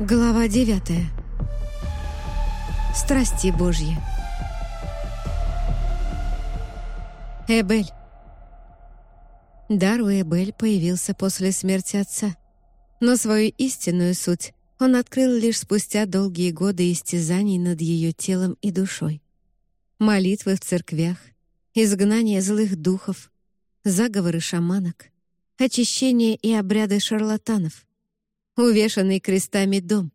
Глава девятая. Страсти Божьи. Эбель. Дар у Эбель появился после смерти отца. Но свою истинную суть он открыл лишь спустя долгие годы истязаний над ее телом и душой. Молитвы в церквях, изгнание злых духов, заговоры шаманок, очищение и обряды шарлатанов — увешанный крестами дом,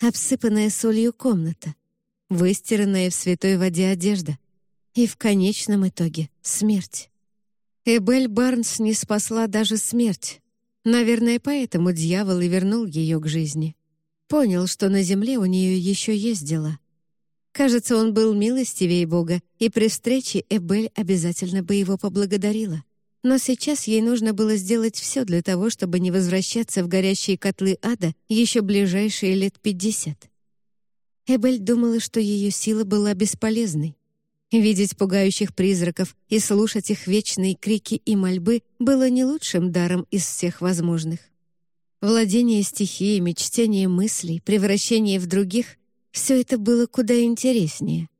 обсыпанная солью комната, выстиранная в святой воде одежда и в конечном итоге смерть. Эбель Барнс не спасла даже смерть. Наверное, поэтому дьявол и вернул ее к жизни. Понял, что на земле у нее еще есть дела. Кажется, он был милостивее Бога, и при встрече Эбель обязательно бы его поблагодарила. Но сейчас ей нужно было сделать все для того, чтобы не возвращаться в горящие котлы ада еще ближайшие лет пятьдесят. Эбель думала, что ее сила была бесполезной. Видеть пугающих призраков и слушать их вечные крики и мольбы было не лучшим даром из всех возможных. Владение стихиями, чтение мыслей, превращение в других — все это было куда интереснее.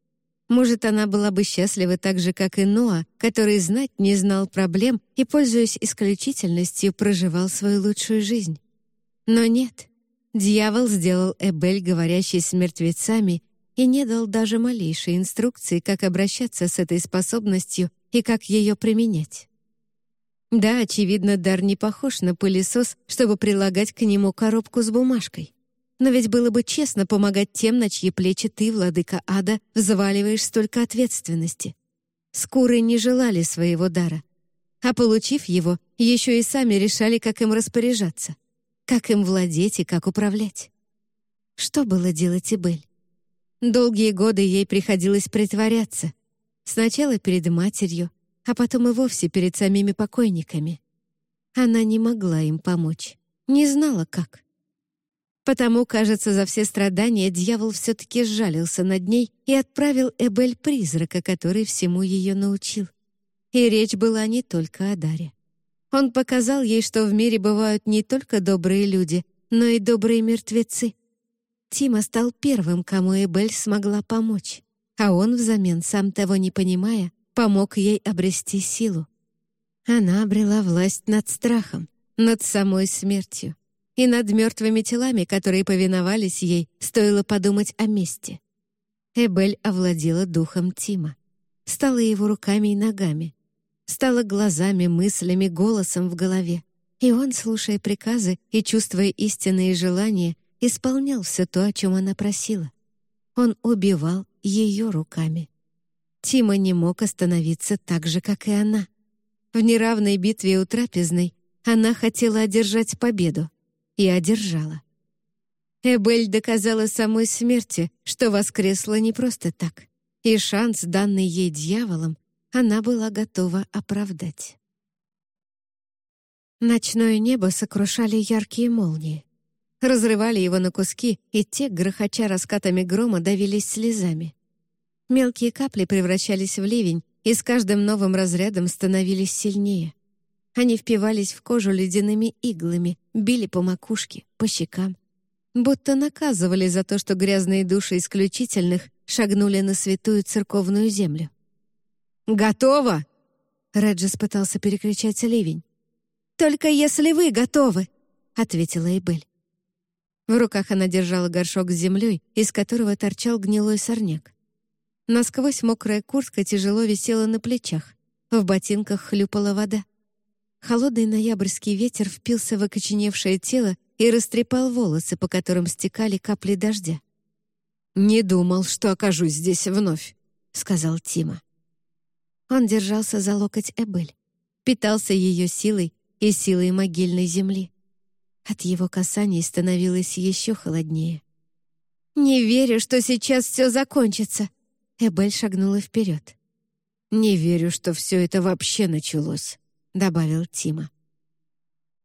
Может, она была бы счастлива так же, как и Ноа, который знать не знал проблем и, пользуясь исключительностью, проживал свою лучшую жизнь. Но нет. Дьявол сделал Эбель, говорящей с мертвецами, и не дал даже малейшей инструкции, как обращаться с этой способностью и как ее применять. Да, очевидно, дар не похож на пылесос, чтобы прилагать к нему коробку с бумажкой. Но ведь было бы честно помогать тем, на чьи плечи ты, владыка ада, взваливаешь столько ответственности. Скуры не желали своего дара. А получив его, еще и сами решали, как им распоряжаться, как им владеть и как управлять. Что было делать Ibель? Долгие годы ей приходилось притворяться. Сначала перед матерью, а потом и вовсе перед самими покойниками. Она не могла им помочь, не знала, как. Потому, кажется, за все страдания дьявол все-таки сжалился над ней и отправил Эбель призрака, который всему ее научил. И речь была не только о Даре. Он показал ей, что в мире бывают не только добрые люди, но и добрые мертвецы. Тима стал первым, кому Эбель смогла помочь, а он взамен, сам того не понимая, помог ей обрести силу. Она обрела власть над страхом, над самой смертью и над мертвыми телами, которые повиновались ей, стоило подумать о мести. Эбель овладела духом Тима, стала его руками и ногами, стала глазами, мыслями, голосом в голове. И он, слушая приказы и чувствуя истинные желания, исполнял все то, о чем она просила. Он убивал ее руками. Тима не мог остановиться так же, как и она. В неравной битве у трапезной она хотела одержать победу, и одержала. Эбель доказала самой смерти, что воскресла не просто так, и шанс, данный ей дьяволом, она была готова оправдать. Ночное небо сокрушали яркие молнии. Разрывали его на куски, и те, грохоча раскатами грома, давились слезами. Мелкие капли превращались в ливень, и с каждым новым разрядом становились сильнее — они впивались в кожу ледяными иглами, били по макушке, по щекам. Будто наказывали за то, что грязные души исключительных шагнули на святую церковную землю. «Готово!» Реджис пытался перекричать ливень. «Только если вы готовы!» — ответила Эбель. В руках она держала горшок с землей, из которого торчал гнилой сорняк. Насквозь мокрая куртка тяжело висела на плечах. В ботинках хлюпала вода. Холодный ноябрьский ветер впился в окоченевшее тело и растрепал волосы, по которым стекали капли дождя. «Не думал, что окажусь здесь вновь», — сказал Тима. Он держался за локоть Эбель, питался ее силой и силой могильной земли. От его касаний становилось еще холоднее. «Не верю, что сейчас все закончится!» Эбель шагнула вперед. «Не верю, что все это вообще началось», — добавил Тима.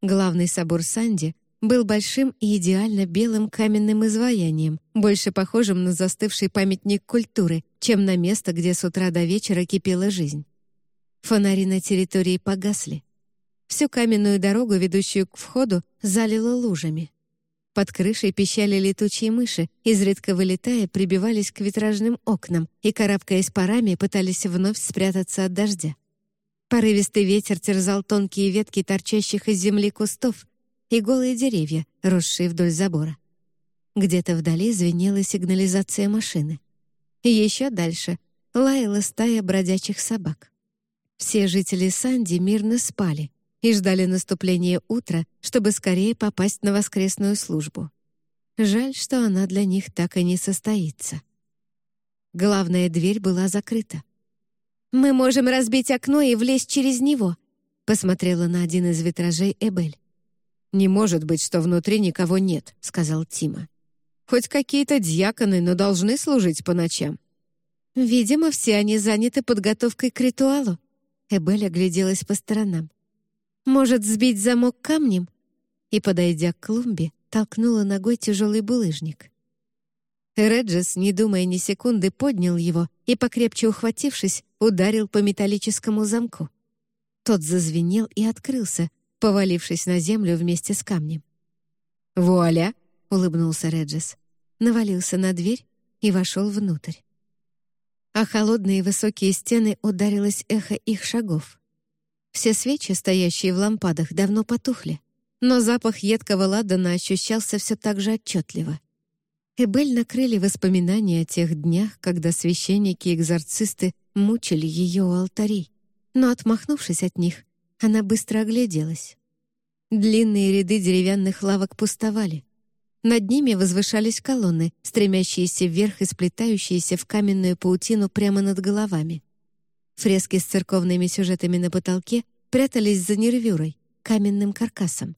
Главный собор Санди был большим и идеально белым каменным изваянием, больше похожим на застывший памятник культуры, чем на место, где с утра до вечера кипела жизнь. Фонари на территории погасли. Всю каменную дорогу, ведущую к входу, залило лужами. Под крышей пищали летучие мыши, изредка вылетая, прибивались к витражным окнам и, карабкаясь парами, пытались вновь спрятаться от дождя. Порывистый ветер терзал тонкие ветки торчащих из земли кустов и голые деревья, росшие вдоль забора. Где-то вдали звенела сигнализация машины. Еще дальше лаяла стая бродячих собак. Все жители Санди мирно спали, и ждали наступления утра, чтобы скорее попасть на воскресную службу. Жаль, что она для них так и не состоится. Главная дверь была закрыта. «Мы можем разбить окно и влезть через него», посмотрела на один из витражей Эбель. «Не может быть, что внутри никого нет», — сказал Тима. «Хоть какие-то дьяконы, но должны служить по ночам». «Видимо, все они заняты подготовкой к ритуалу». Эбель огляделась по сторонам. Может, сбить замок камнем?» И, подойдя к клумбе, толкнула ногой тяжелый булыжник. Реджес, не думая ни секунды, поднял его и, покрепче ухватившись, ударил по металлическому замку. Тот зазвенел и открылся, повалившись на землю вместе с камнем. «Вуаля!» — улыбнулся Реджес, навалился на дверь и вошел внутрь. А холодные высокие стены ударилось эхо их шагов. Все свечи, стоящие в лампадах, давно потухли, но запах едкого ладана ощущался все так же отчетливо. Эбель накрыли воспоминания о тех днях, когда священники и экзорцисты мучили ее у алтарей. Но, отмахнувшись от них, она быстро огляделась. Длинные ряды деревянных лавок пустовали. Над ними возвышались колонны, стремящиеся вверх и сплетающиеся в каменную паутину прямо над головами. Фрески с церковными сюжетами на потолке прятались за нервюрой, каменным каркасом.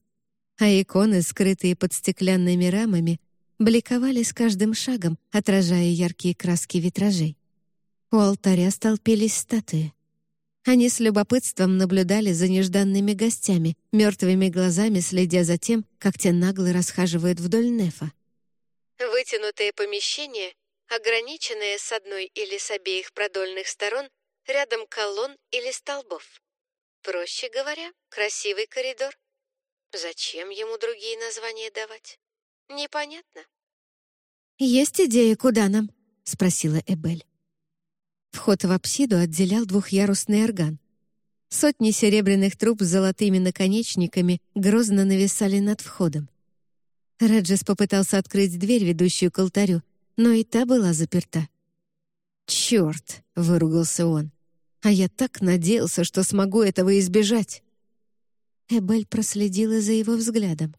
А иконы, скрытые под стеклянными рамами, бликовали с каждым шагом, отражая яркие краски витражей. У алтаря столпились статуи. Они с любопытством наблюдали за нежданными гостями, мертвыми глазами следя за тем, как те нагло расхаживают вдоль нефа. Вытянутое помещение, ограниченное с одной или с обеих продольных сторон рядом колонн или столбов. Проще говоря, красивый коридор. Зачем ему другие названия давать? Непонятно. «Есть идея, куда нам?» — спросила Эбель. Вход в апсиду отделял двухъярусный орган. Сотни серебряных труб с золотыми наконечниками грозно нависали над входом. Реджес попытался открыть дверь, ведущую к алтарю, но и та была заперта. «Черт!» — выругался он. «А я так надеялся, что смогу этого избежать!» Эбель проследила за его взглядом.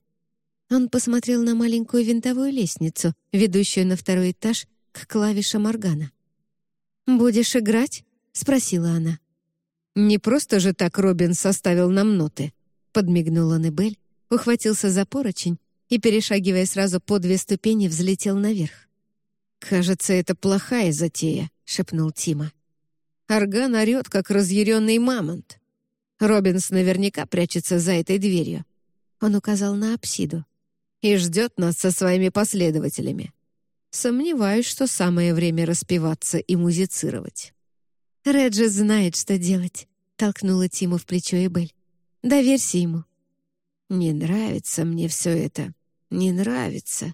Он посмотрел на маленькую винтовую лестницу, ведущую на второй этаж к клавишам органа. «Будешь играть?» — спросила она. «Не просто же так Робин составил нам ноты», — подмигнул он Эбель, ухватился за поручень и, перешагивая сразу по две ступени, взлетел наверх. «Кажется, это плохая затея», — шепнул Тима. «Орган орёт, как разъяренный мамонт. Робинс наверняка прячется за этой дверью». Он указал на апсиду. «И ждет нас со своими последователями. Сомневаюсь, что самое время распеваться и музицировать». «Реджи знает, что делать», — толкнула Тиму в плечо Эбель. «Доверься ему». «Не нравится мне все это. Не нравится».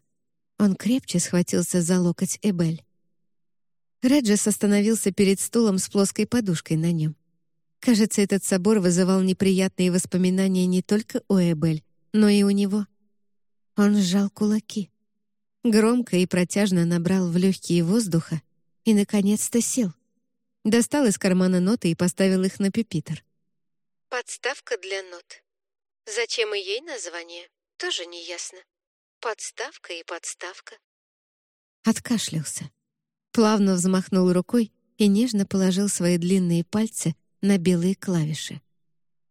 Он крепче схватился за локоть Эбель. Реджес остановился перед стулом с плоской подушкой на нем. Кажется, этот собор вызывал неприятные воспоминания не только у Эбель, но и у него. Он сжал кулаки. Громко и протяжно набрал в легкие воздуха и, наконец-то, сел. Достал из кармана ноты и поставил их на пюпитр. «Подставка для нот. Зачем и ей название, тоже не ясно. Подставка и подставка». Откашлялся плавно взмахнул рукой и нежно положил свои длинные пальцы на белые клавиши.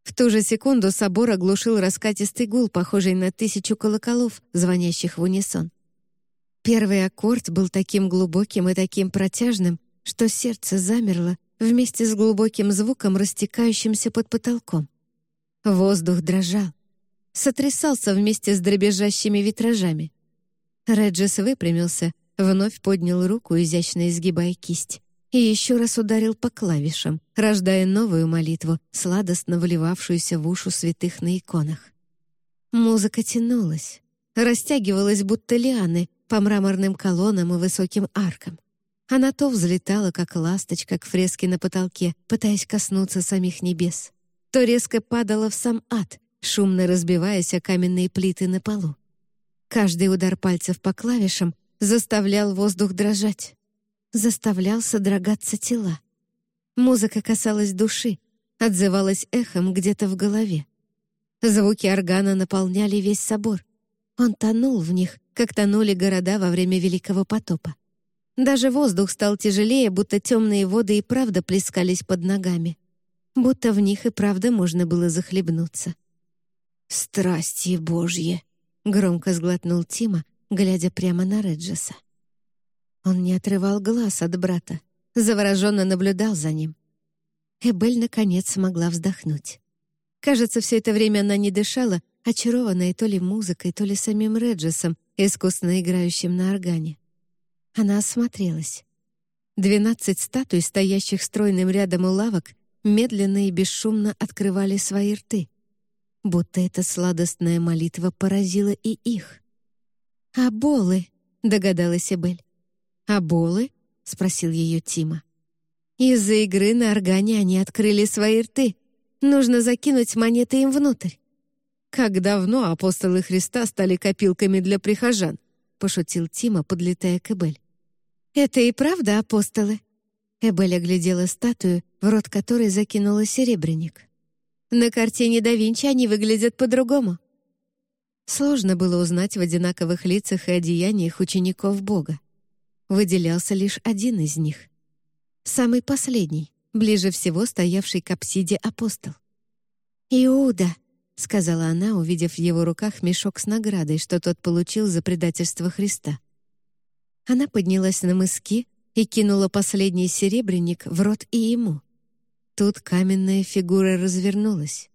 В ту же секунду собор оглушил раскатистый гул, похожий на тысячу колоколов, звонящих в унисон. Первый аккорд был таким глубоким и таким протяжным, что сердце замерло вместе с глубоким звуком, растекающимся под потолком. Воздух дрожал, сотрясался вместе с дребезжащими витражами. Реджес выпрямился, Вновь поднял руку, изящно изгибая кисть, и еще раз ударил по клавишам, рождая новую молитву, сладостно вливавшуюся в ушу святых на иконах. Музыка тянулась, растягивалась будто лианы по мраморным колоннам и высоким аркам. Она то взлетала, как ласточка, к фреске на потолке, пытаясь коснуться самих небес, то резко падала в сам ад, шумно разбиваясь о каменные плиты на полу. Каждый удар пальцев по клавишам заставлял воздух дрожать, заставлял содрогаться тела. Музыка касалась души, отзывалась эхом где-то в голове. Звуки органа наполняли весь собор. Он тонул в них, как тонули города во время Великого потопа. Даже воздух стал тяжелее, будто темные воды и правда плескались под ногами. Будто в них и правда можно было захлебнуться. «Страсти Божьи!» — громко сглотнул Тима, глядя прямо на Реджеса. Он не отрывал глаз от брата, завороженно наблюдал за ним. Эбель, наконец, смогла вздохнуть. Кажется, все это время она не дышала, очарованная то ли музыкой, то ли самим Реджесом, искусно играющим на органе. Она осмотрелась. Двенадцать статуй, стоящих стройным рядом у лавок, медленно и бесшумно открывали свои рты. Будто эта сладостная молитва поразила и их. «Аболы», — догадалась Эбель. «Аболы?» — спросил ее Тима. «Из-за игры на органе они открыли свои рты. Нужно закинуть монеты им внутрь». «Как давно апостолы Христа стали копилками для прихожан?» — пошутил Тима, подлетая к Эбель. «Это и правда апостолы?» Эбель оглядела статую, в рот которой закинула серебряник. «На картине да Винчи они выглядят по-другому». Сложно было узнать в одинаковых лицах и одеяниях учеников Бога. Выделялся лишь один из них. Самый последний, ближе всего стоявший к апсиде апостол. «Иуда», — сказала она, увидев в его руках мешок с наградой, что тот получил за предательство Христа. Она поднялась на мыски и кинула последний серебряник в рот и ему. Тут каменная фигура развернулась.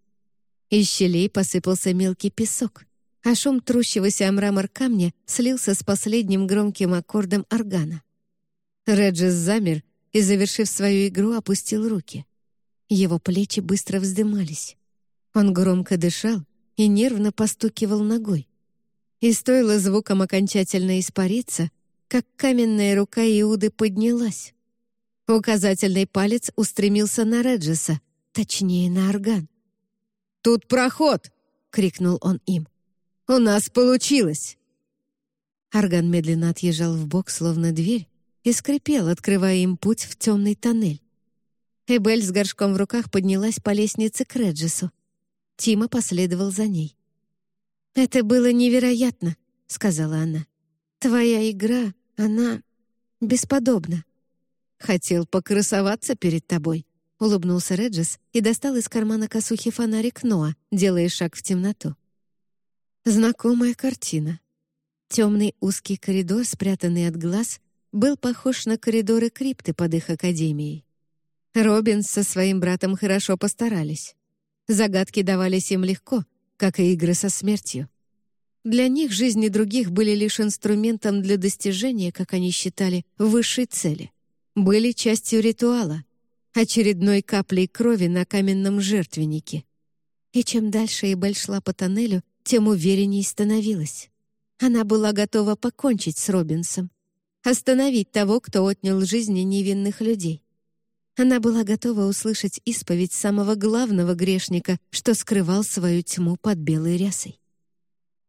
Из щелей посыпался мелкий песок, а шум трущегося о мрамор камня слился с последним громким аккордом органа. Реджес замер и, завершив свою игру, опустил руки. Его плечи быстро вздымались. Он громко дышал и нервно постукивал ногой. И стоило звуком окончательно испариться — как каменная рука Иуды поднялась. Указательный палец устремился на Реджеса, точнее, на орган. «Тут проход!» — крикнул он им. «У нас получилось!» Орган медленно отъезжал в бок, словно дверь, и скрипел, открывая им путь в темный тоннель. Эбель с горшком в руках поднялась по лестнице к Реджесу. Тима последовал за ней. «Это было невероятно», — сказала она. «Твоя игра она бесподобна. Хотел покрасоваться перед тобой, улыбнулся Реджес и достал из кармана косухи фонарик Ноа, делая шаг в темноту. Знакомая картина. Темный узкий коридор, спрятанный от глаз, был похож на коридоры крипты под их академией. Робин со своим братом хорошо постарались. Загадки давались им легко, как и игры со смертью. Для них жизни других были лишь инструментом для достижения, как они считали, высшей цели. Были частью ритуала, очередной каплей крови на каменном жертвеннике. И чем дальше Эбель шла по тоннелю, тем уверенней становилась. Она была готова покончить с Робинсом, остановить того, кто отнял жизни невинных людей. Она была готова услышать исповедь самого главного грешника, что скрывал свою тьму под белой рясой.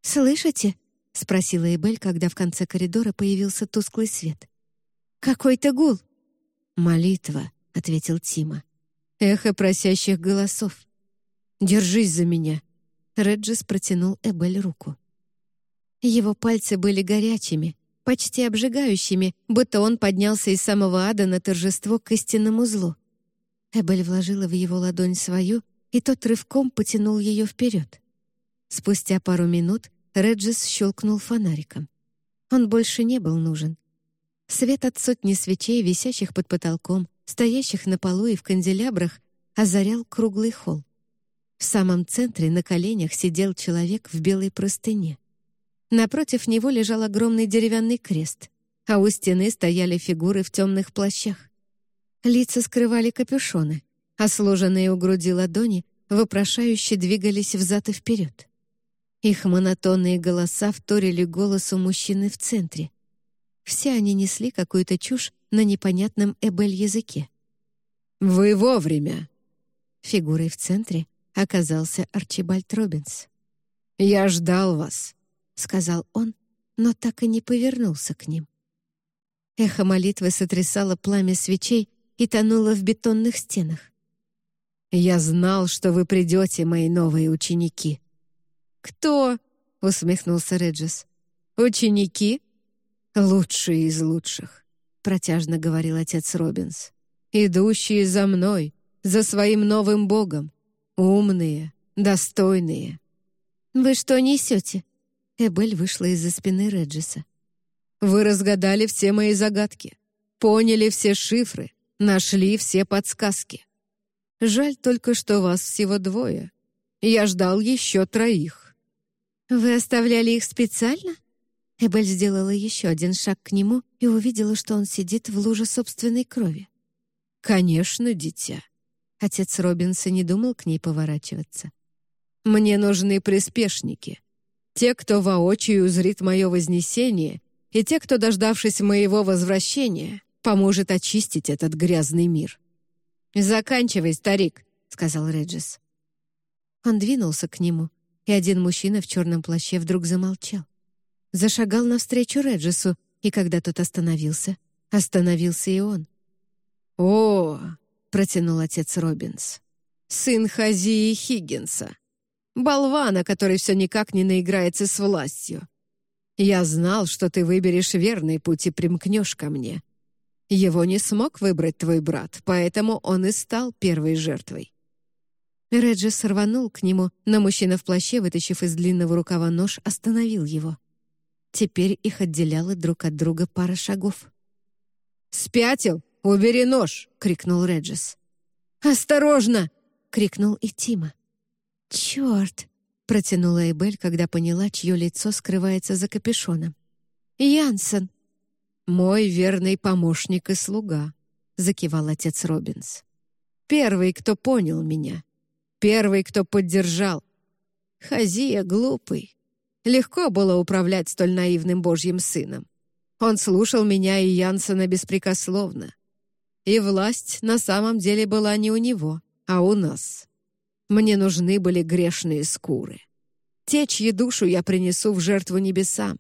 «Слышите?» — спросила Эбель, когда в конце коридора появился тусклый свет. «Какой-то гул!» «Молитва», — ответил Тима. «Эхо просящих голосов. Держись за меня!» Реджис протянул Эбель руку. Его пальцы были горячими, почти обжигающими, будто он поднялся из самого ада на торжество к истинному злу. Эбель вложила в его ладонь свою, и тот рывком потянул ее вперед. Спустя пару минут Реджис щелкнул фонариком. Он больше не был нужен. Свет от сотни свечей, висящих под потолком, стоящих на полу и в канделябрах, озарял круглый холл. В самом центре на коленях сидел человек в белой простыне. Напротив него лежал огромный деревянный крест, а у стены стояли фигуры в темных плащах. Лица скрывали капюшоны, а сложенные у груди ладони вопрошающе двигались взад и вперед. Их монотонные голоса вторили голосу мужчины в центре. Все они несли какую-то чушь на непонятном эбель-языке. «Вы вовремя!» Фигурой в центре оказался Арчибальд Робинс. «Я ждал вас», — сказал он, но так и не повернулся к ним. Эхо молитвы сотрясало пламя свечей и тонуло в бетонных стенах. «Я знал, что вы придете, мои новые ученики». «Кто?» — усмехнулся Реджес. «Ученики? Лучшие из лучших», — протяжно говорил отец Робинс. «Идущие за мной, за своим новым богом. Умные, достойные». «Вы что несете?» Эбель вышла из-за спины Реджеса. «Вы разгадали все мои загадки, поняли все шифры, нашли все подсказки. Жаль только, что вас всего двое. Я ждал еще троих». «Вы оставляли их специально?» Эбель сделала еще один шаг к нему и увидела, что он сидит в луже собственной крови. «Конечно, дитя». Отец Робинса не думал к ней поворачиваться. «Мне нужны приспешники. Те, кто воочию узрит мое вознесение, и те, кто, дождавшись моего возвращения, поможет очистить этот грязный мир». «Заканчивай, старик», — сказал Реджис. Он двинулся к нему, и один мужчина в черном плаще вдруг замолчал. Зашагал навстречу Реджису, и когда тот остановился, остановился и он. «О!» — протянул отец Робинс. «Сын Хазии Хиггинса. Болвана, который все никак не наиграется с властью. Я знал, что ты выберешь верный путь и примкнешь ко мне. Его не смог выбрать твой брат, поэтому он и стал первой жертвой. Реджис рванул к нему, но мужчина в плаще, вытащив из длинного рукава нож, остановил его. Теперь их отделяла друг от друга пара шагов. «Спятил? Убери нож!» — крикнул Реджис. «Осторожно!» — крикнул и Тима. «Черт!» — протянула Эбель, когда поняла, чье лицо скрывается за капюшоном. «Янсен!» «Мой верный помощник и слуга», — закивал отец Робинс. «Первый, кто понял меня. Первый, кто поддержал. Хазия глупый. Легко было управлять столь наивным божьим сыном. Он слушал меня и Янсена беспрекословно. И власть на самом деле была не у него, а у нас. Мне нужны были грешные скуры. Те, чьи душу я принесу в жертву небесам.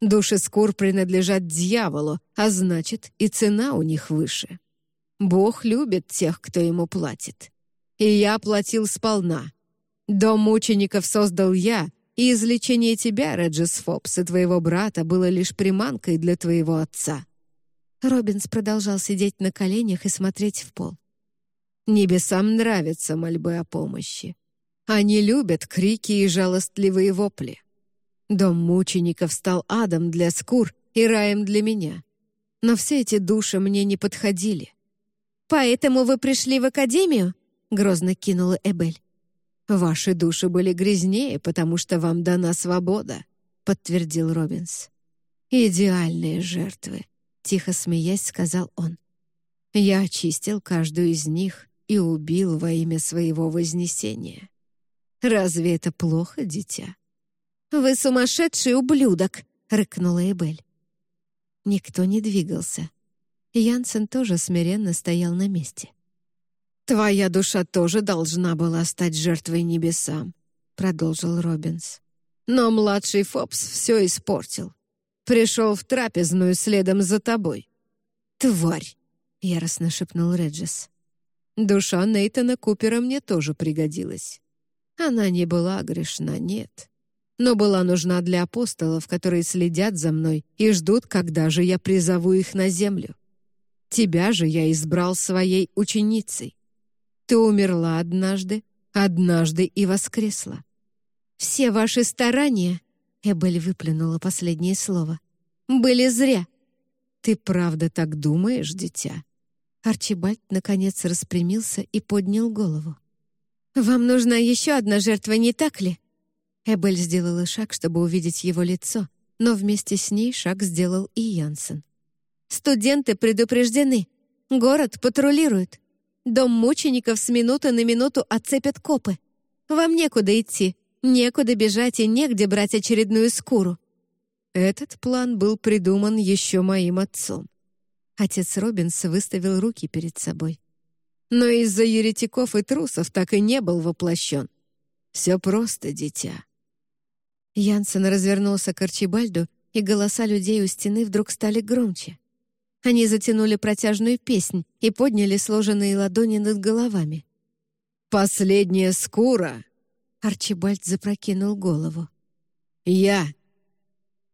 Души скур принадлежат дьяволу, а значит, и цена у них выше. Бог любит тех, кто ему платит и я платил сполна. Дом мучеников создал я, и излечение тебя, Реджис Фобс, и твоего брата было лишь приманкой для твоего отца». Робинс продолжал сидеть на коленях и смотреть в пол. «Небесам нравятся мольбы о помощи. Они любят крики и жалостливые вопли. Дом мучеников стал адом для скур и раем для меня. Но все эти души мне не подходили. «Поэтому вы пришли в академию?» грозно кинула Эбель. «Ваши души были грязнее, потому что вам дана свобода», — подтвердил Робинс. «Идеальные жертвы», — тихо смеясь сказал он. «Я очистил каждую из них и убил во имя своего вознесения. Разве это плохо, дитя?» «Вы сумасшедший ублюдок!» — рыкнула Эбель. Никто не двигался. Янсен тоже смиренно стоял на месте. «Твоя душа тоже должна была стать жертвой небесам», — продолжил Робинс. «Но младший Фобс все испортил. Пришел в трапезную следом за тобой». «Тварь!» — яростно шепнул Реджес. «Душа Нейтана Купера мне тоже пригодилась. Она не была грешна, нет. Но была нужна для апостолов, которые следят за мной и ждут, когда же я призову их на землю. Тебя же я избрал своей ученицей. Ты умерла однажды, однажды и воскресла. Все ваши старания, Эбель выплюнула последнее слово, были зря. Ты правда так думаешь, дитя? Арчибальд наконец распрямился и поднял голову. «Вам нужна еще одна жертва, не так ли?» Эбель сделала шаг, чтобы увидеть его лицо, но вместе с ней шаг сделал и Янсен. «Студенты предупреждены. Город патрулирует. Дом мучеников с минуты на минуту отцепят копы. Вам некуда идти. Некуда бежать и негде брать очередную скуру. Этот план был придуман еще моим отцом. Отец Робинс выставил руки перед собой. Но из-за еретиков и трусов так и не был воплощен. Все просто, дитя. Янсен развернулся к Арчибальду, и голоса людей у стены вдруг стали громче. Они затянули протяжную песнь и подняли сложенные ладони над головами. «Последняя скура!» Арчибальд запрокинул голову. «Я!»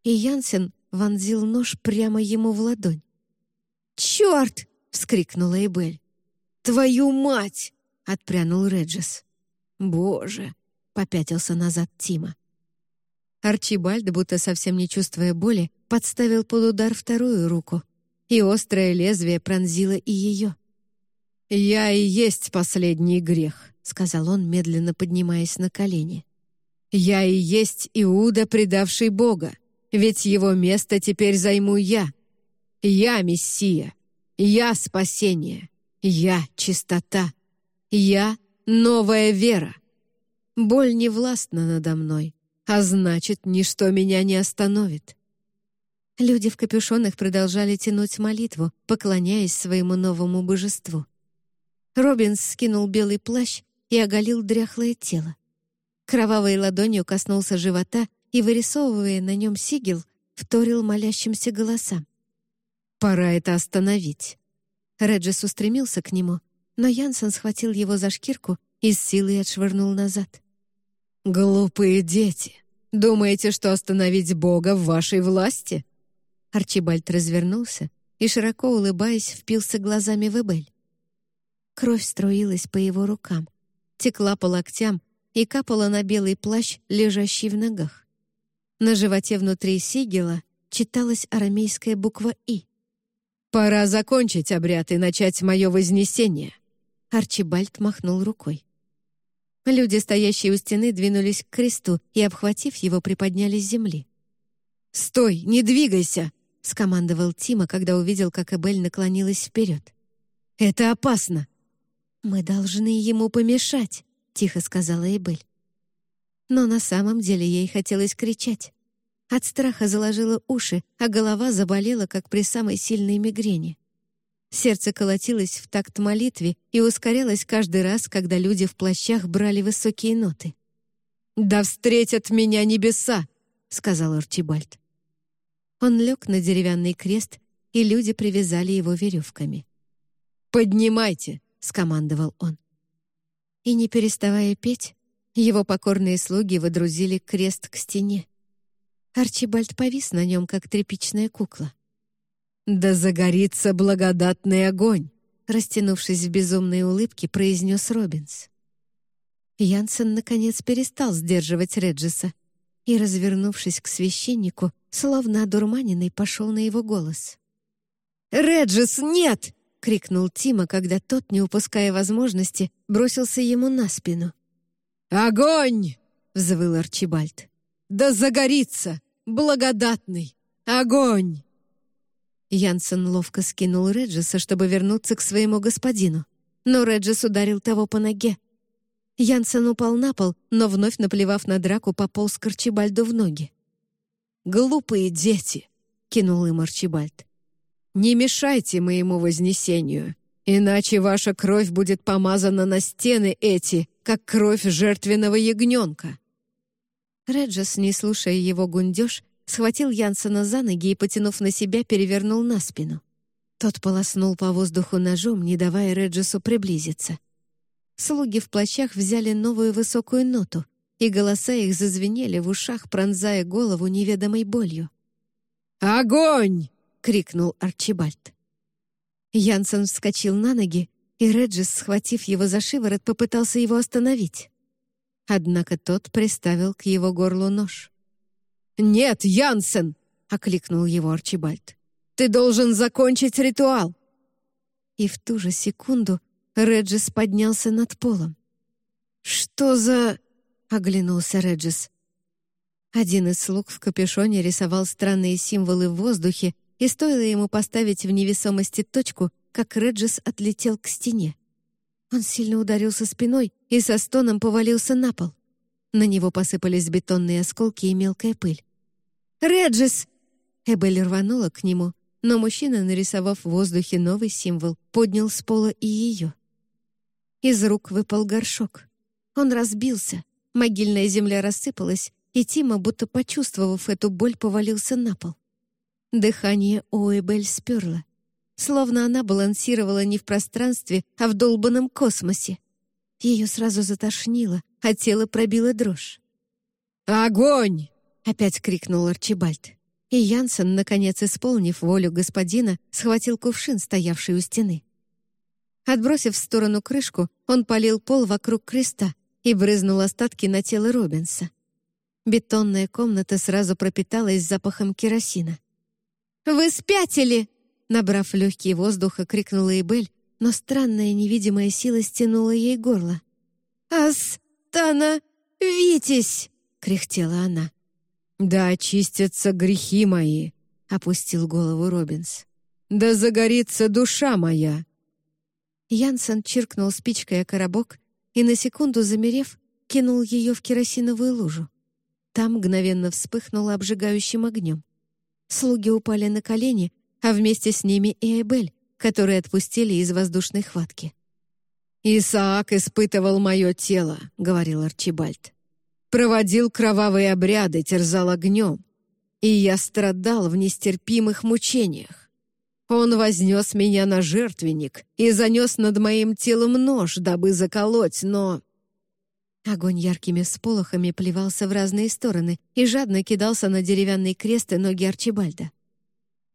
И Янсен вонзил нож прямо ему в ладонь. «Черт!» — вскрикнула Эбель. «Твою мать!» — отпрянул Реджес. «Боже!» — попятился назад Тима. Арчибальд, будто совсем не чувствуя боли, подставил под удар вторую руку, и острое лезвие пронзило и ее. «Я и есть последний грех», — сказал он, медленно поднимаясь на колени. «Я и есть Иуда, предавший Бога, ведь его место теперь займу я. Я Мессия, я спасение, я чистота, я новая вера. Боль не властна надо мной, а значит, ничто меня не остановит. Люди в капюшонах продолжали тянуть молитву, поклоняясь своему новому божеству. Робинс скинул белый плащ и оголил дряхлое тело. Кровавой ладонью коснулся живота и, вырисовывая на нем сигел, вторил молящимся голосам. «Пора это остановить». Реджис устремился к нему, но Янсен схватил его за шкирку и с силой отшвырнул назад. «Глупые дети! Думаете, что остановить Бога в вашей власти?» Арчибальд развернулся и, широко улыбаясь, впился глазами в Эбель. Кровь струилась по его рукам, текла по локтям и капала на белый плащ, лежащий в ногах. На животе внутри сигела читалась арамейская буква «И». «Пора закончить обряд и начать мое вознесение», Арчибальд махнул рукой. Люди, стоящие у стены, двинулись к кресту и, обхватив его, приподнялись с земли. «Стой, не двигайся!» — скомандовал Тима, когда увидел, как Эбель наклонилась вперед. «Это опасно!» «Мы должны ему помешать», — тихо сказала Эбель. Но на самом деле ей хотелось кричать. От страха заложила уши, а голова заболела, как при самой сильной мигрени. Сердце колотилось в такт молитве и ускорялось каждый раз, когда люди в плащах брали высокие ноты. «Да встретят меня небеса!» — сказал Арчибальд. Он лег на деревянный крест, и люди привязали его веревками. «Поднимайте!» — скомандовал он. И не переставая петь, его покорные слуги водрузили крест к стене. Арчибальд повис на нем, как тряпичная кукла. «Да загорится благодатный огонь!» растянувшись в безумной улыбке, произнес Робинс. Янсен, наконец, перестал сдерживать Реджиса и, развернувшись к священнику, словно одурманенный, пошел на его голос. «Реджис, нет!» — крикнул Тима, когда тот, не упуская возможности, бросился ему на спину. «Огонь!» — взвыл Арчибальд. «Да загорится! Благодатный! Огонь!» Янсен ловко скинул Реджиса, чтобы вернуться к своему господину. Но Реджис ударил того по ноге. Янсен упал на пол, но вновь, наплевав на драку, пополз к Арчибальду в ноги. «Глупые дети!» — кинул им Арчибальд. «Не мешайте моему вознесению, иначе ваша кровь будет помазана на стены эти, как кровь жертвенного ягненка». Реджес, не слушая его гундеж, схватил Янсена за ноги и, потянув на себя, перевернул на спину. Тот полоснул по воздуху ножом, не давая Реджесу приблизиться. Слуги в плащах взяли новую высокую ноту, и голоса их зазвенели в ушах, пронзая голову неведомой болью. «Огонь!» — крикнул Арчибальд. Янсен вскочил на ноги, и Реджис, схватив его за шиворот, попытался его остановить. Однако тот приставил к его горлу нож. «Нет, Янсен!» — окликнул его Арчибальд. «Ты должен закончить ритуал!» И в ту же секунду Реджис поднялся над полом. «Что за...» оглянулся Реджис. Один из слуг в капюшоне рисовал странные символы в воздухе, и стоило ему поставить в невесомости точку, как Реджис отлетел к стене. Он сильно ударился спиной и со стоном повалился на пол. На него посыпались бетонные осколки и мелкая пыль. «Реджис!» Эбель рванула к нему, но мужчина, нарисовав в воздухе новый символ, поднял с пола и ее. Из рук выпал горшок. Он разбился, могильная земля рассыпалась, и Тима, будто почувствовав эту боль, повалился на пол. Дыхание у Эбель сперло, словно она балансировала не в пространстве, а в долбанном космосе. Ее сразу затошнило, а тело пробило дрожь. «Огонь!» — опять крикнул Арчибальд. И Янсен, наконец исполнив волю господина, схватил кувшин, стоявший у стены. Отбросив в сторону крышку, он полил пол вокруг креста и брызнул остатки на тело Робинса. Бетонная комната сразу пропиталась запахом керосина. «Вы спятили!» Набрав легкие воздуха, крикнула Эбель, но странная невидимая сила стянула ей горло. «Астана, витязь!» — кряхтела она. «Да очистятся грехи мои!» — опустил голову Робинс. «Да загорится душа моя!» Янсен чиркнул спичкой о коробок и, на секунду замерев, кинул ее в керосиновую лужу. Там мгновенно вспыхнуло обжигающим огнем. Слуги упали на колени, а вместе с ними и Эбель, которые отпустили из воздушной хватки. «Исаак испытывал мое тело», — говорил Арчибальд. «Проводил кровавые обряды, терзал огнем, и я страдал в нестерпимых мучениях. Он вознес меня на жертвенник и занес над моим телом нож, дабы заколоть, но...» Огонь яркими сполохами плевался в разные стороны и жадно кидался на деревянный крест и ноги Арчибальда.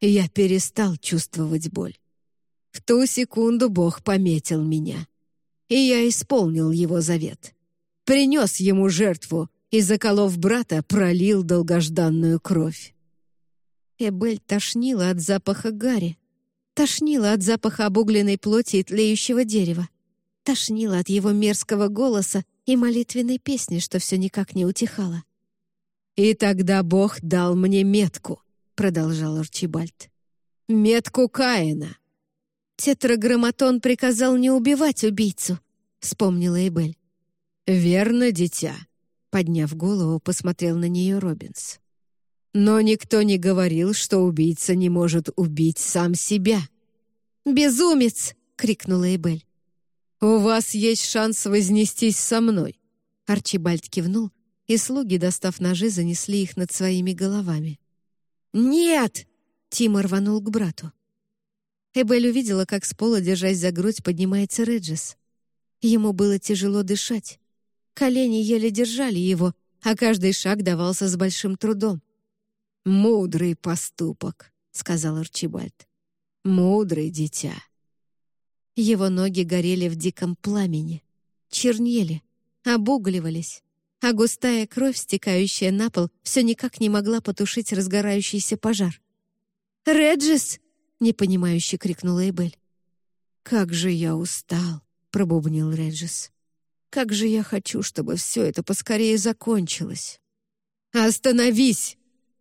Я перестал чувствовать боль. В ту секунду Бог пометил меня. И я исполнил его завет. Принес ему жертву и, заколов брата, пролил долгожданную кровь. Эбель тошнила от запаха гари, тошнила от запаха обугленной плоти и тлеющего дерева, тошнила от его мерзкого голоса и молитвенной песни, что все никак не утихала. «И тогда Бог дал мне метку», — продолжал Арчибальд. «Метку Каина. «Тетраграмматон приказал не убивать убийцу», — вспомнила Эбель. «Верно, дитя», — подняв голову, посмотрел на нее Робинс. «Но никто не говорил, что убийца не может убить сам себя». «Безумец!» — крикнула Эбель. «У вас есть шанс вознестись со мной». Арчибальд кивнул, и слуги, достав ножи, занесли их над своими головами. «Нет!» — Тима рванул к брату. Эбель увидела, как с пола, держась за грудь, поднимается Реджис. Ему было тяжело дышать. Колени еле держали его, а каждый шаг давался с большим трудом. «Мудрый поступок», — сказал Арчибальд. «Мудрый дитя». Его ноги горели в диком пламени, чернели, обугливались, а густая кровь, стекающая на пол, все никак не могла потушить разгорающийся пожар. «Реджис!» — непонимающе крикнула Эбель. «Как же я устал!» — пробубнил Реджис. «Как же я хочу, чтобы все это поскорее закончилось!» «Остановись!»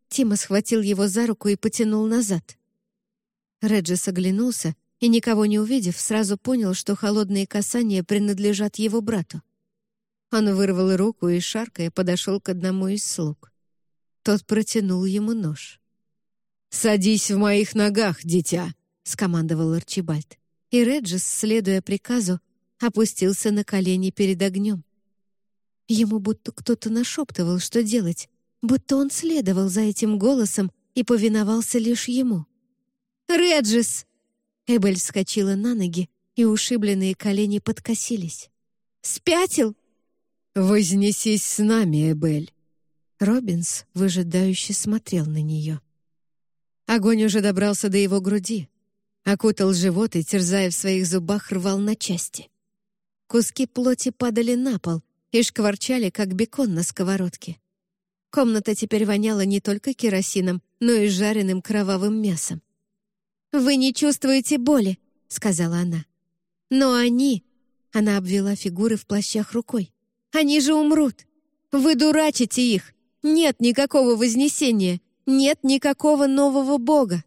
Тима схватил его за руку и потянул назад. Реджис оглянулся и, никого не увидев, сразу понял, что холодные касания принадлежат его брату. Он вырвал руку и, шаркая, подошел к одному из слуг. Тот протянул ему нож. «Садись в моих ногах, дитя!» — скомандовал Арчибальд. И Реджис, следуя приказу, опустился на колени перед огнем. Ему будто кто-то нашептывал, что делать, будто он следовал за этим голосом и повиновался лишь ему. «Реджис!» Эбель вскочила на ноги, и ушибленные колени подкосились. «Спятил?» «Вознесись с нами, Эбель!» Робинс выжидающе смотрел на нее. Огонь уже добрался до его груди, окутал живот и, терзая в своих зубах, рвал на части. Куски плоти падали на пол и шкварчали, как бекон на сковородке. Комната теперь воняла не только керосином, но и жареным кровавым мясом. «Вы не чувствуете боли», — сказала она. «Но они...» — она обвела фигуры в плащах рукой. «Они же умрут! Вы дурачите их! Нет никакого вознесения! Нет никакого нового бога!»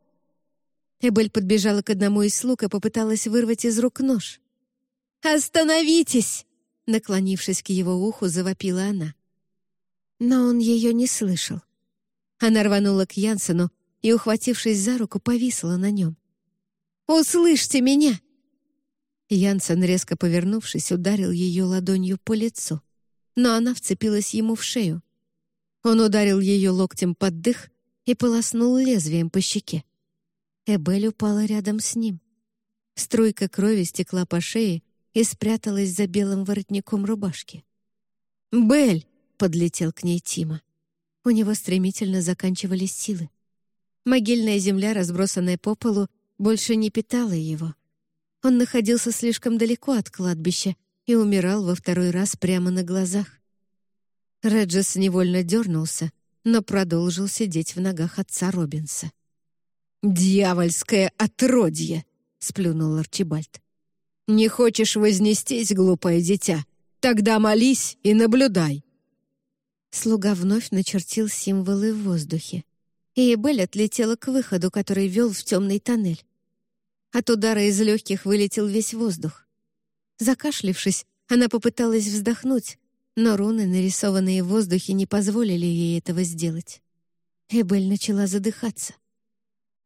Эбель подбежала к одному из слуг и попыталась вырвать из рук нож. «Остановитесь!» Наклонившись к его уху, завопила она. Но он ее не слышал. Она рванула к Янсену и, ухватившись за руку, повисла на нем. «Услышьте меня!» Янсен, резко повернувшись, ударил ее ладонью по лицу, но она вцепилась ему в шею. Он ударил ее локтем под дых и полоснул лезвием по щеке. Эбель упала рядом с ним. Струйка крови стекла по шее и спряталась за белым воротником рубашки. «Бель!» — подлетел к ней Тима. У него стремительно заканчивались силы. Могильная земля, разбросанная по полу, больше не питала его. Он находился слишком далеко от кладбища и умирал во второй раз прямо на глазах. Реджес невольно дернулся, но продолжил сидеть в ногах отца Робинса. «Дьявольское отродье!» — сплюнул Арчибальд. «Не хочешь вознестись, глупое дитя? Тогда молись и наблюдай!» Слуга вновь начертил символы в воздухе, и Эбель отлетела к выходу, который вел в темный тоннель. От удара из легких вылетел весь воздух. Закашлившись, она попыталась вздохнуть, но руны, нарисованные в воздухе, не позволили ей этого сделать. Эбель начала задыхаться.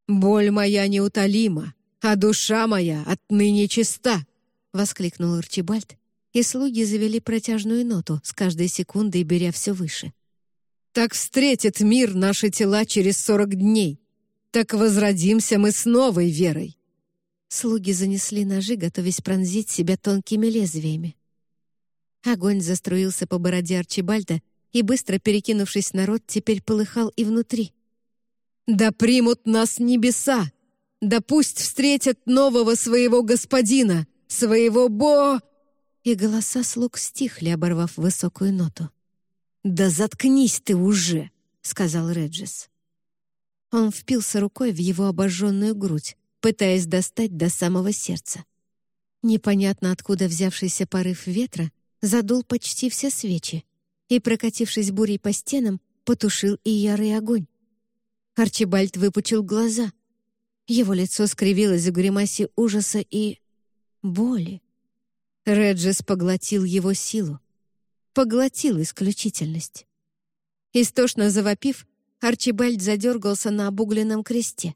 «Боль моя неутолима, а душа моя отныне чиста!» — воскликнул Арчибальд, и слуги завели протяжную ноту, с каждой секундой беря все выше. «Так встретит мир наши тела через сорок дней. Так возродимся мы с новой верой. Слуги занесли ножи, готовясь пронзить себя тонкими лезвиями. Огонь заструился по бороде Арчибальда и, быстро перекинувшись на рот, теперь полыхал и внутри. «Да примут нас небеса! Да пусть встретят нового своего господина, своего Бо...» И голоса слуг стихли, оборвав высокую ноту. «Да заткнись ты уже!» — сказал Реджис. Он впился рукой в его обожженную грудь, пытаясь достать до самого сердца. Непонятно откуда взявшийся порыв ветра задул почти все свечи и, прокатившись бурей по стенам, потушил и ярый огонь. Арчибальд выпучил глаза. Его лицо скривилось в гримасе ужаса и... боли. Реджис поглотил его силу. Поглотил исключительность. Истошно завопив, Арчибальд задергался на обугленном кресте.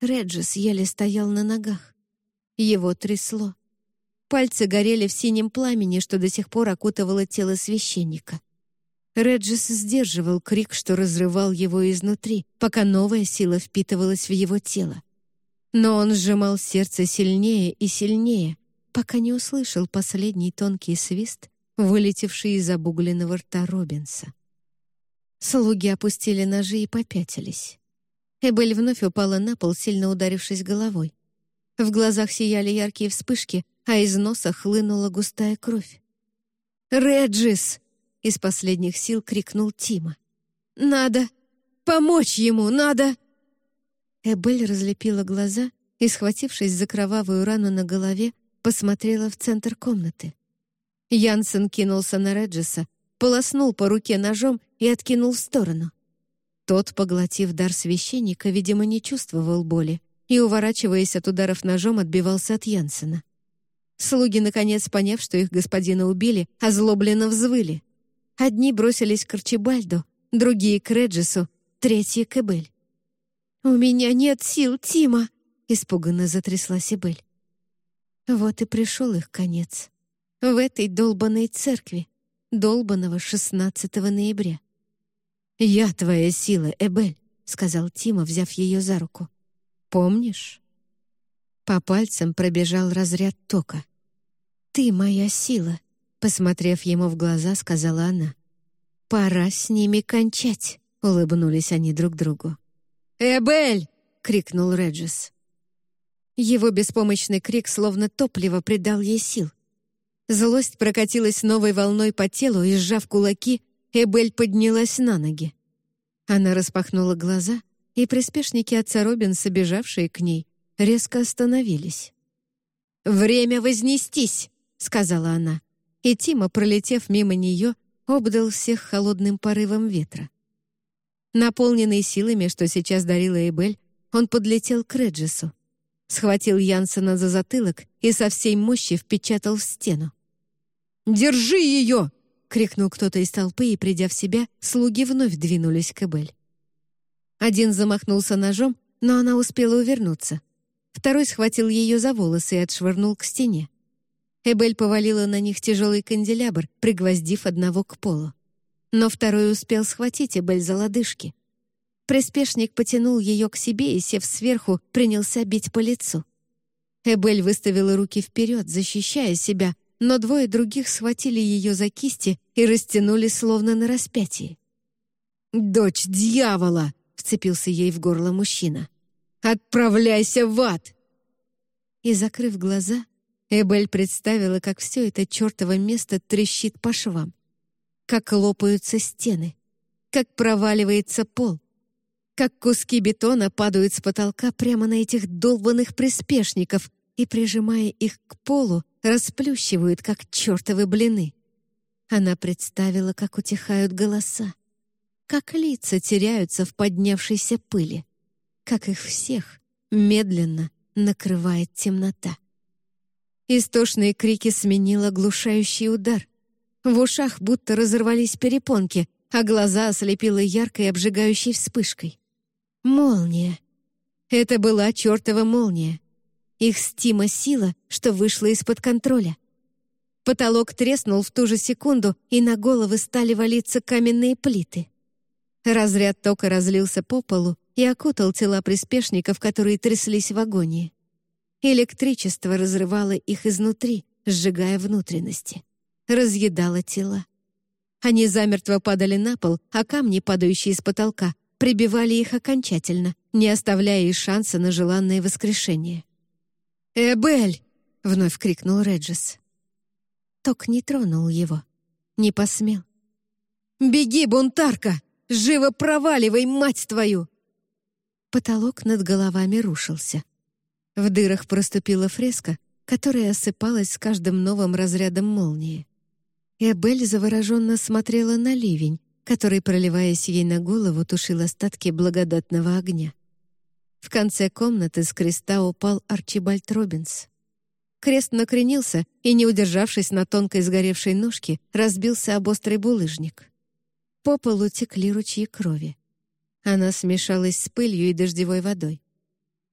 Реджис еле стоял на ногах. Его трясло. Пальцы горели в синем пламени, что до сих пор окутывало тело священника. Реджис сдерживал крик, что разрывал его изнутри, пока новая сила впитывалась в его тело. Но он сжимал сердце сильнее и сильнее, пока не услышал последний тонкий свист, вылетевший из обугленного рта Робинса. Слуги опустили ножи и попятились. Эбель вновь упала на пол, сильно ударившись головой. В глазах сияли яркие вспышки, а из носа хлынула густая кровь. «Реджис!» — из последних сил крикнул Тима. «Надо! Помочь ему! Надо!» Эбель разлепила глаза и, схватившись за кровавую рану на голове, посмотрела в центр комнаты. Янсен кинулся на Реджиса, полоснул по руке ножом и откинул в сторону. Тот, поглотив дар священника, видимо, не чувствовал боли и, уворачиваясь от ударов ножом, отбивался от Янсена. Слуги, наконец, поняв, что их господина убили, озлобленно взвыли. Одни бросились к Арчибальду, другие — к Реджису, третьи — к Эбель. «У меня нет сил, Тима!» — испуганно затряслась Эбель. Вот и пришел их конец. В этой долбанной церкви, долбанного 16 ноября. «Я твоя сила, Эбель», — сказал Тима, взяв ее за руку. «Помнишь?» По пальцам пробежал разряд тока. «Ты моя сила», — посмотрев ему в глаза, сказала она. «Пора с ними кончать», — улыбнулись они друг другу. «Эбель!» — крикнул Реджис. Его беспомощный крик словно топливо придал ей сил. Злость прокатилась новой волной по телу, и, сжав кулаки, Эбель поднялась на ноги. Она распахнула глаза, и приспешники отца Робинса, бежавшие к ней, резко остановились. «Время вознестись!» — сказала она, и Тима, пролетев мимо нее, обдал всех холодным порывом ветра. Наполненный силами, что сейчас дарила Эбель, он подлетел к Реджису, схватил Янсена за затылок и со всей мощи впечатал в стену. «Держи ее!» крикнул кто-то из толпы, и, придя в себя, слуги вновь двинулись к Эбель. Один замахнулся ножом, но она успела увернуться. Второй схватил ее за волосы и отшвырнул к стене. Эбель повалила на них тяжелый канделябр, пригвоздив одного к полу. Но второй успел схватить Эбель за лодыжки. Приспешник потянул ее к себе и, сев сверху, принялся бить по лицу. Эбель выставила руки вперед, защищая себя, но двое других схватили ее за кисти и растянули словно на распятии. «Дочь дьявола!» — вцепился ей в горло мужчина. «Отправляйся в ад!» И, закрыв глаза, Эбель представила, как все это чертово место трещит по швам, как лопаются стены, как проваливается пол, как куски бетона падают с потолка прямо на этих долбанных приспешников и, прижимая их к полу, расплющивают, как чертовы блины. Она представила, как утихают голоса, как лица теряются в поднявшейся пыли, как их всех медленно накрывает темнота. Истошные крики сменил оглушающий удар. В ушах будто разорвались перепонки, а глаза ослепило яркой обжигающей вспышкой. Молния. Это была чертова молния. Их стима сила, что вышла из-под контроля. Потолок треснул в ту же секунду, и на головы стали валиться каменные плиты. Разряд тока разлился по полу и окутал тела приспешников, которые тряслись в агонии. Электричество разрывало их изнутри, сжигая внутренности. Разъедало тела. Они замертво падали на пол, а камни, падающие с потолка, прибивали их окончательно, не оставляя и шанса на желанное воскрешение. «Эбель!» — вновь крикнул Реджис. Ток не тронул его, не посмел. «Беги, бунтарка! Живо проваливай, мать твою!» Потолок над головами рушился. В дырах проступила фреска, которая осыпалась с каждым новым разрядом молнии. Эбель завороженно смотрела на ливень, который, проливаясь ей на голову, тушил остатки благодатного огня. В конце комнаты с креста упал Арчибальд Робинс. Крест накренился и, не удержавшись на тонкой сгоревшей ножке, разбился об острый булыжник. По полу текли ручьи крови. Она смешалась с пылью и дождевой водой.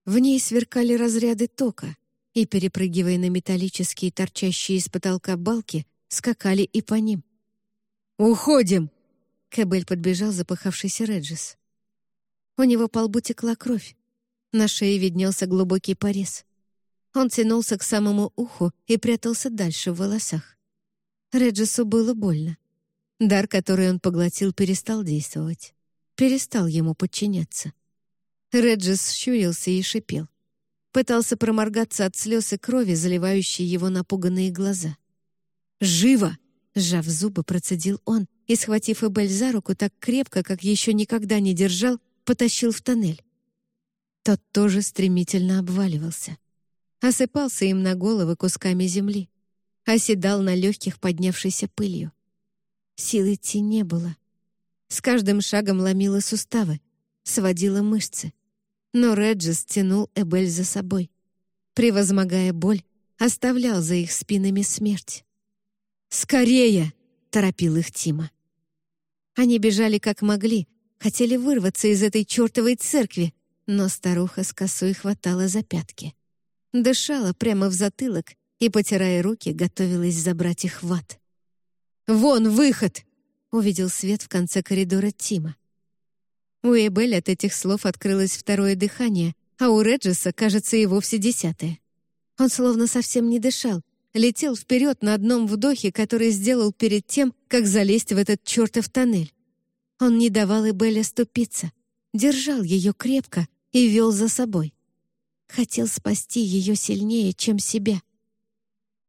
В ней сверкали разряды тока, и, перепрыгивая на металлические, торчащие из потолка балки, скакали и по ним. «Уходим!» Кэбель подбежал запыхавшийся Реджис. У него по лбу текла кровь. На шее виднелся глубокий порез. Он тянулся к самому уху и прятался дальше в волосах. Реджису было больно. Дар, который он поглотил, перестал действовать. Перестал ему подчиняться. Реджис щурился и шипел. Пытался проморгаться от слез и крови, заливающей его напуганные глаза. «Живо!» — сжав зубы, процедил он и, схватив Эбель за руку так крепко, как еще никогда не держал, потащил в тоннель. Тот тоже стремительно обваливался. Осыпался им на головы кусками земли. Оседал на легких поднявшейся пылью. Сил идти не было. С каждым шагом ломило суставы, сводило мышцы. Но Реджис тянул Эбель за собой. Превозмогая боль, оставлял за их спинами смерть. «Скорее!» — торопил их Тима. Они бежали как могли, хотели вырваться из этой чертовой церкви, но старуха с косой хватала за пятки. Дышала прямо в затылок и, потирая руки, готовилась забрать их в ад. «Вон выход!» — увидел свет в конце коридора Тима. У Эбель от этих слов открылось второе дыхание, а у Реджеса, кажется, и вовсе десятое. Он словно совсем не дышал, летел вперед на одном вдохе, который сделал перед тем, как залезть в этот чертов тоннель. Он не давал Эбель оступиться, держал ее крепко и вел за собой. Хотел спасти ее сильнее, чем себя.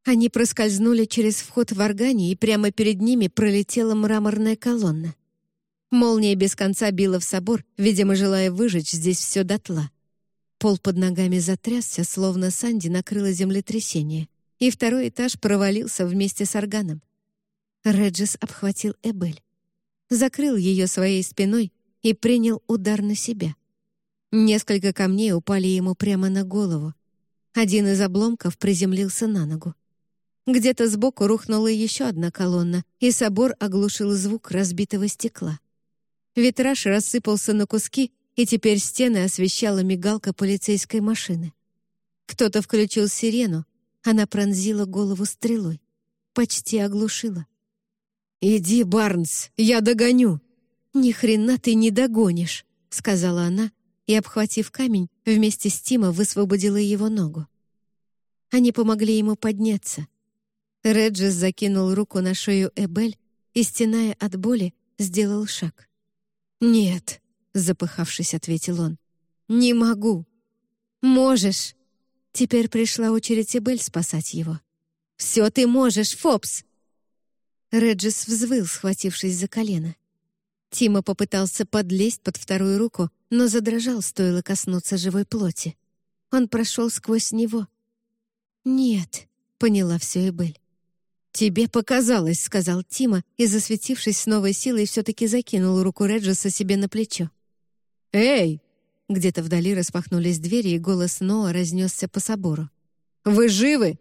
Они проскользнули через вход в органе, и прямо перед ними пролетела мраморная колонна. Молния без конца била в собор, видимо, желая выжечь здесь все дотла. Пол под ногами затрясся, словно Санди накрыло землетрясение, и второй этаж провалился вместе с органом. Реджис обхватил Эбель, закрыл ее своей спиной и принял удар на себя. Несколько камней упали ему прямо на голову. Один из обломков приземлился на ногу. Где-то сбоку рухнула еще одна колонна, и собор оглушил звук разбитого стекла. Витраж рассыпался на куски, и теперь стены освещала мигалка полицейской машины. Кто-то включил сирену, она пронзила голову стрелой. Почти оглушила. «Иди, Барнс, я догоню!» «Ни хрена ты не догонишь», — сказала она, и, обхватив камень, вместе с Тима высвободила его ногу. Они помогли ему подняться. Реджис закинул руку на шею Эбель и, стеная от боли, сделал шаг. «Нет», — запыхавшись, ответил он. «Не могу». «Можешь». Теперь пришла очередь Эбель спасать его. «Все ты можешь, Фобс!» Реджис взвыл, схватившись за колено. Тима попытался подлезть под вторую руку, но задрожал, стоило коснуться живой плоти. Он прошел сквозь него. «Нет», — поняла все Эбель. «Тебе показалось», — сказал Тима, и, засветившись с новой силой, все-таки закинул руку Реджиса себе на плечо. «Эй!» Где-то вдали распахнулись двери, и голос Ноа разнесся по собору. «Вы живы?»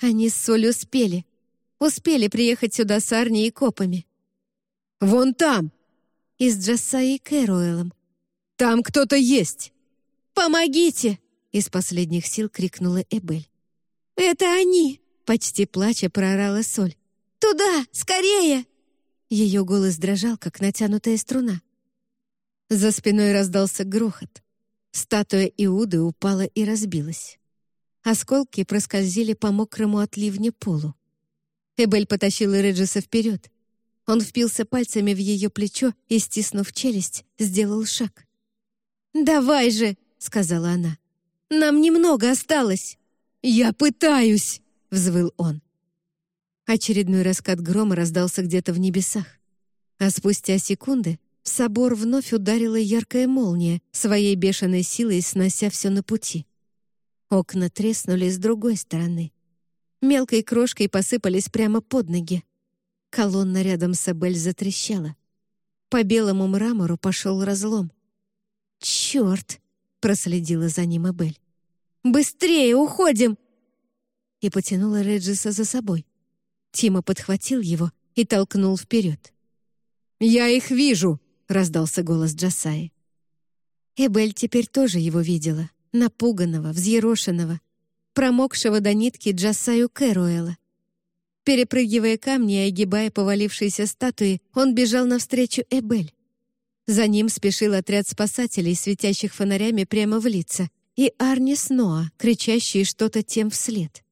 Они с Соль успели. Успели приехать сюда с Арни и копами. «Вон там!» И с Джассай и Кэруэлом. «Там кто-то есть!» «Помогите!» Из последних сил крикнула Эбель. «Это они!» Почти плача проорала Соль. «Туда! Скорее!» Ее голос дрожал, как натянутая струна. За спиной раздался грохот. Статуя Иуды упала и разбилась. Осколки проскользили по мокрому от ливня полу. Эбель потащила Реджиса вперед. Он впился пальцами в ее плечо и, стиснув челюсть, сделал шаг. «Давай же!» — сказала она. «Нам немного осталось!» «Я пытаюсь!» — взвыл он. Очередной раскат грома раздался где-то в небесах. А спустя секунды в собор вновь ударила яркая молния, своей бешеной силой снося все на пути. Окна треснули с другой стороны. Мелкой крошкой посыпались прямо под ноги. Колонна рядом с Абель затрещала. По белому мрамору пошел разлом. «Черт!» — проследила за ним Абель. «Быстрее уходим!» и потянула Реджиса за собой. Тима подхватил его и толкнул вперед. «Я их вижу!» — раздался голос Джасаи. Эбель теперь тоже его видела, напуганного, взъерошенного, промокшего до нитки Джасаю Кэруэла. Перепрыгивая камни и огибая повалившиеся статуи, он бежал навстречу Эбель. За ним спешил отряд спасателей, светящих фонарями прямо в лица, и Арни Сноа, кричащие что-то тем вслед.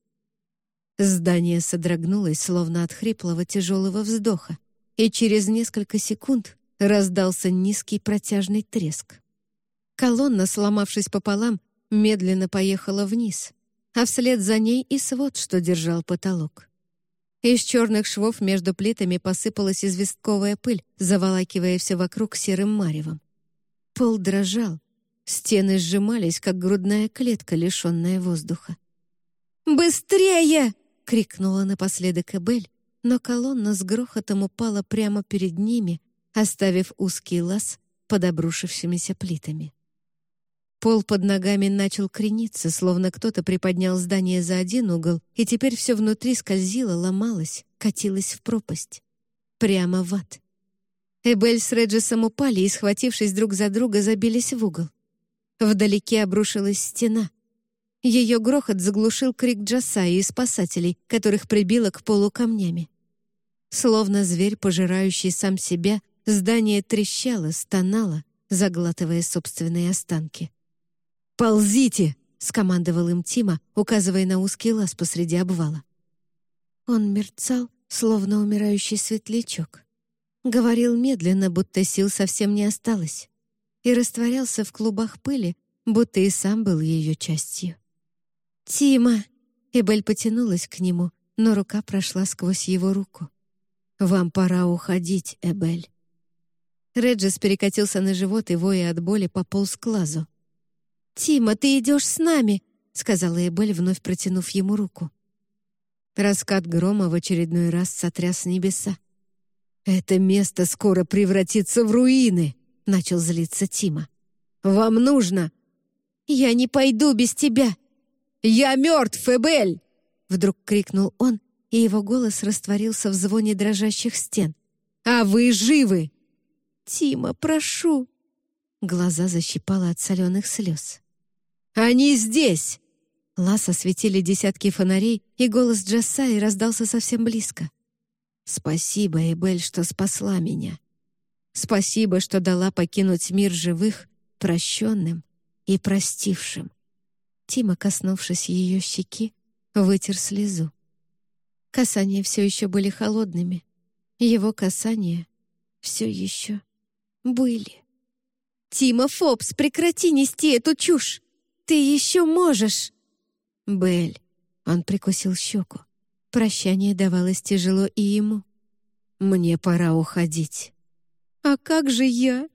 Здание содрогнулось, словно от хриплого тяжелого вздоха, и через несколько секунд раздался низкий протяжный треск. Колонна, сломавшись пополам, медленно поехала вниз, а вслед за ней и свод, что держал потолок. Из черных швов между плитами посыпалась известковая пыль, заволакивая все вокруг серым маревом. Пол дрожал, стены сжимались, как грудная клетка, лишенная воздуха. «Быстрее!» крикнула напоследок Эбель, но колонна с грохотом упала прямо перед ними, оставив узкий лаз под обрушившимися плитами. Пол под ногами начал крениться, словно кто-то приподнял здание за один угол, и теперь все внутри скользило, ломалось, катилось в пропасть. Прямо в ад. Эбель с Реджисом упали и, схватившись друг за друга, забились в угол. Вдалеке обрушилась стена. Ее грохот заглушил крик Джасаи и спасателей, которых прибило к полу камнями. Словно зверь, пожирающий сам себя, здание трещало, стонало, заглатывая собственные останки. «Ползите!» — скомандовал им Тима, указывая на узкий лаз посреди обвала. Он мерцал, словно умирающий светлячок. Говорил медленно, будто сил совсем не осталось, и растворялся в клубах пыли, будто и сам был ее частью. «Тима!» Эбель потянулась к нему, но рука прошла сквозь его руку. «Вам пора уходить, Эбель». Реджис перекатился на живот и, воя от боли, пополз к лазу. «Тима, ты идешь с нами!» — сказала Эбель, вновь протянув ему руку. Раскат грома в очередной раз сотряс небеса. «Это место скоро превратится в руины!» — начал злиться Тима. «Вам нужно...» «Я не пойду без тебя!» «Я мертв, Эбель!» — вдруг крикнул он, и его голос растворился в звоне дрожащих стен. «А вы живы!» «Тима, прошу!» Глаза защипала от соленых слез. «Они здесь!» Лас осветили десятки фонарей, и голос Джассаи раздался совсем близко. «Спасибо, Эбель, что спасла меня. Спасибо, что дала покинуть мир живых, прощенным и простившим». Тима, коснувшись ее щеки, вытер слезу. Касания все еще были холодными. Его касания все еще были. «Тима Фобс, прекрати нести эту чушь! Ты еще можешь!» «Белль!» — он прикусил щеку. Прощание давалось тяжело и ему. «Мне пора уходить». «А как же я?»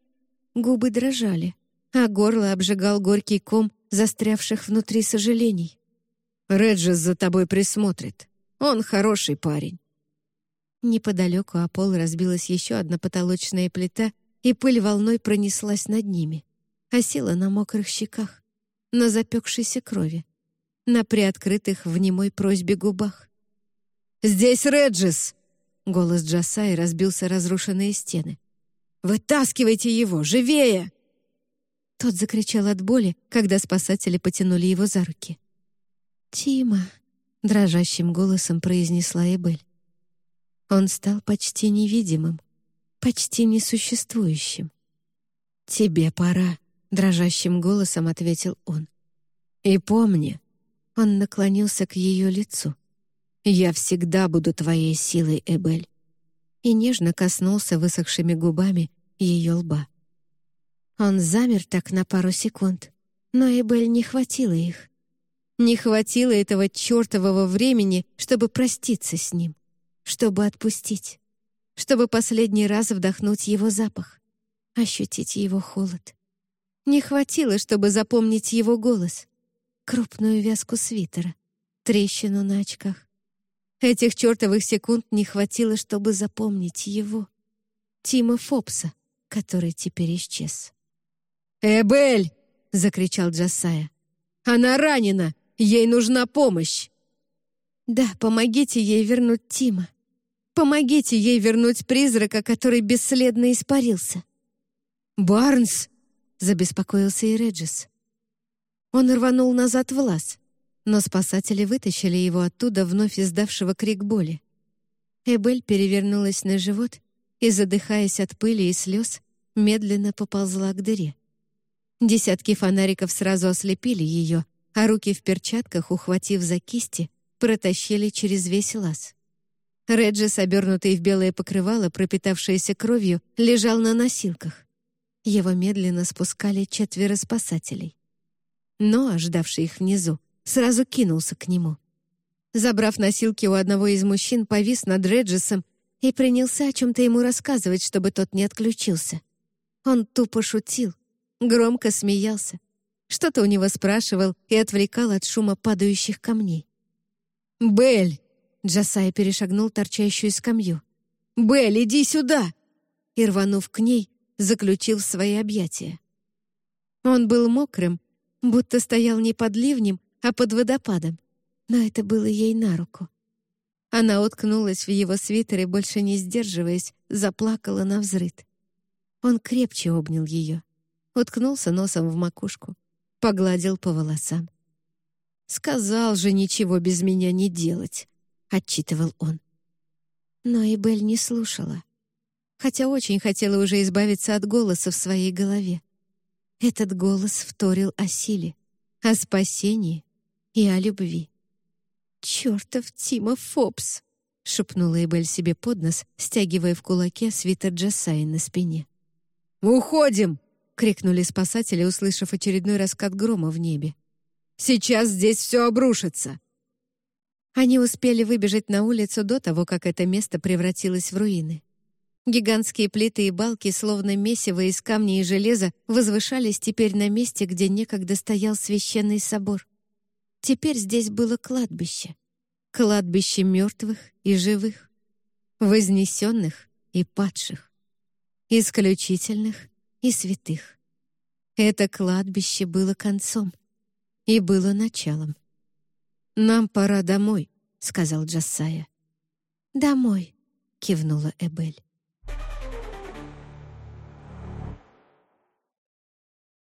Губы дрожали, а горло обжигал горький ком застрявших внутри сожалений. «Реджес за тобой присмотрит. Он хороший парень». Неподалеку о пол разбилась еще одна потолочная плита, и пыль волной пронеслась над ними, осела на мокрых щеках, на запекшейся крови, на приоткрытых в немой просьбе губах. «Здесь Реджис!» Голос Джасаи разбился разрушенные стены. «Вытаскивайте его! Живее!» Тот закричал от боли, когда спасатели потянули его за руки. «Тима!» — дрожащим голосом произнесла Эбель. Он стал почти невидимым, почти несуществующим. «Тебе пора», — дрожащим голосом ответил он. «И помни», — он наклонился к ее лицу, «я всегда буду твоей силой, Эбель», и нежно коснулся высохшими губами ее лба. Он замер так на пару секунд, но Эбель не хватило их. Не хватило этого чертового времени, чтобы проститься с ним, чтобы отпустить чтобы последний раз вдохнуть его запах, ощутить его холод. Не хватило, чтобы запомнить его голос, крупную вязку свитера, трещину на очках. Этих чертовых секунд не хватило, чтобы запомнить его, Тима Фопса, который теперь исчез. «Эбель!» — закричал Джасая. «Она ранена! Ей нужна помощь!» «Да, помогите ей вернуть Тима. Помогите ей вернуть призрака, который бесследно испарился». «Барнс!» — забеспокоился и Реджис. Он рванул назад в лаз, но спасатели вытащили его оттуда, вновь издавшего крик боли. Эбель перевернулась на живот и, задыхаясь от пыли и слез, медленно поползла к дыре. Десятки фонариков сразу ослепили ее, а руки в перчатках, ухватив за кисти, протащили через весь лаз. Реджис, обернутый в белое покрывало, пропитавшееся кровью, лежал на носилках. Его медленно спускали четверо спасателей. Но, ожидавший их внизу, сразу кинулся к нему. Забрав носилки у одного из мужчин, повис над Реджисом и принялся о чем-то ему рассказывать, чтобы тот не отключился. Он тупо шутил, громко смеялся. Что-то у него спрашивал и отвлекал от шума падающих камней. «Белль!» Джасай перешагнул торчащую скамью. «Белль, иди сюда!» И, рванув к ней, заключил в свои объятия. Он был мокрым, будто стоял не под ливнем, а под водопадом, но это было ей на руку. Она уткнулась в его свитер и, больше не сдерживаясь, заплакала на взрыд. Он крепче обнял ее, уткнулся носом в макушку, погладил по волосам. «Сказал же ничего без меня не делать», отчитывал он. Но и Белль не слушала, хотя очень хотела уже избавиться от голоса в своей голове. Этот голос вторил о силе, о спасении и о любви. «Чёртов Тима Фобс!» — шепнула Эбель себе под нос, стягивая в кулаке свитер Джасаи на спине. «Уходим!» — крикнули спасатели, услышав очередной раскат грома в небе. «Сейчас здесь все обрушится!» Они успели выбежать на улицу до того, как это место превратилось в руины. Гигантские плиты и балки, словно месиво из камня и железа, возвышались теперь на месте, где некогда стоял священный собор. Теперь здесь было кладбище. Кладбище мертвых и живых, вознесенных и падших, исключительных и святых. Это кладбище было концом и было началом. «Нам пора домой», сказал Джассая. «Домой», — кивнула Эбель.